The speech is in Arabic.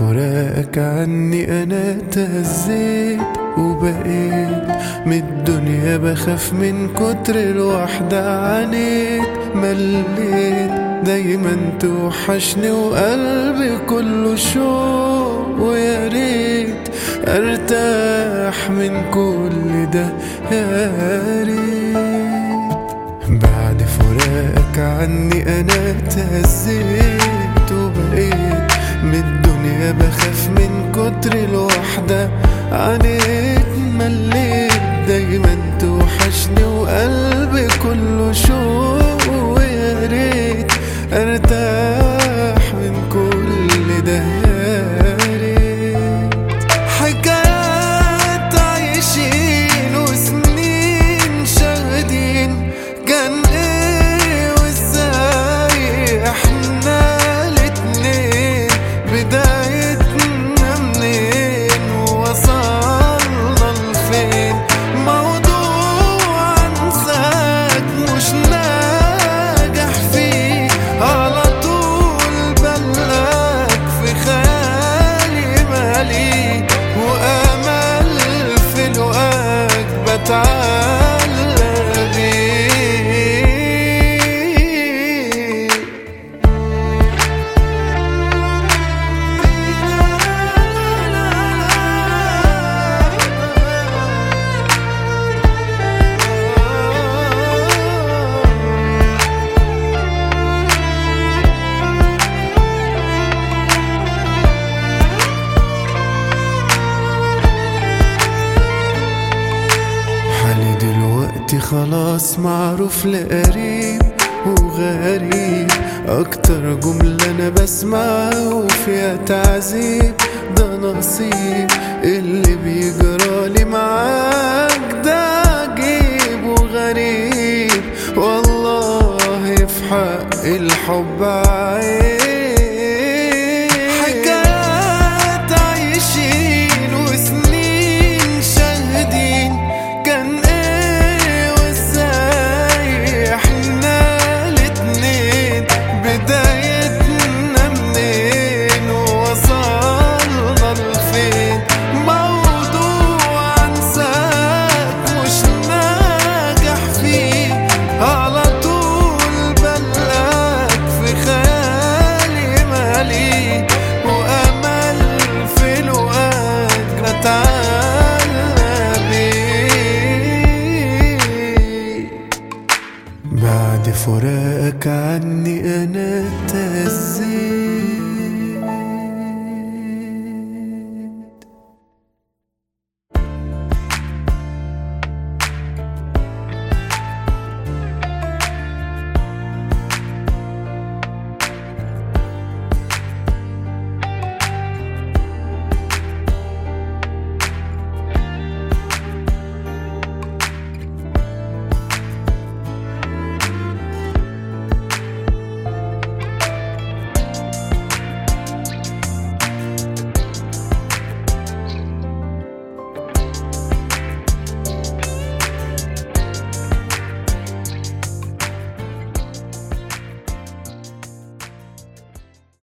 فراقك عني أنا تهزيت وبقيت. من الدنيا بخاف من كتر الوحدة عانيت. مليت دايما توحشني وقلبي كله شوق. ويا ريت أرتاح من كل ده يا ريت. بعد فراقك عني أنا تهزيت وبقيت. من الدنيا بخاف من كتر الوحدة. عانيت مليت دايما توحشني وقلبي كله شوق ويا ريت. أرتاح. دلوقتي خلاص معروف لقريب وغريب أكتر جملة أنا بسمعها وفيها تعذيب ده نصيب اللي بيجرالي معاك ده عجيب وغريب والله في حق الحب عيب بعد فراقك عني أنا اتهزيت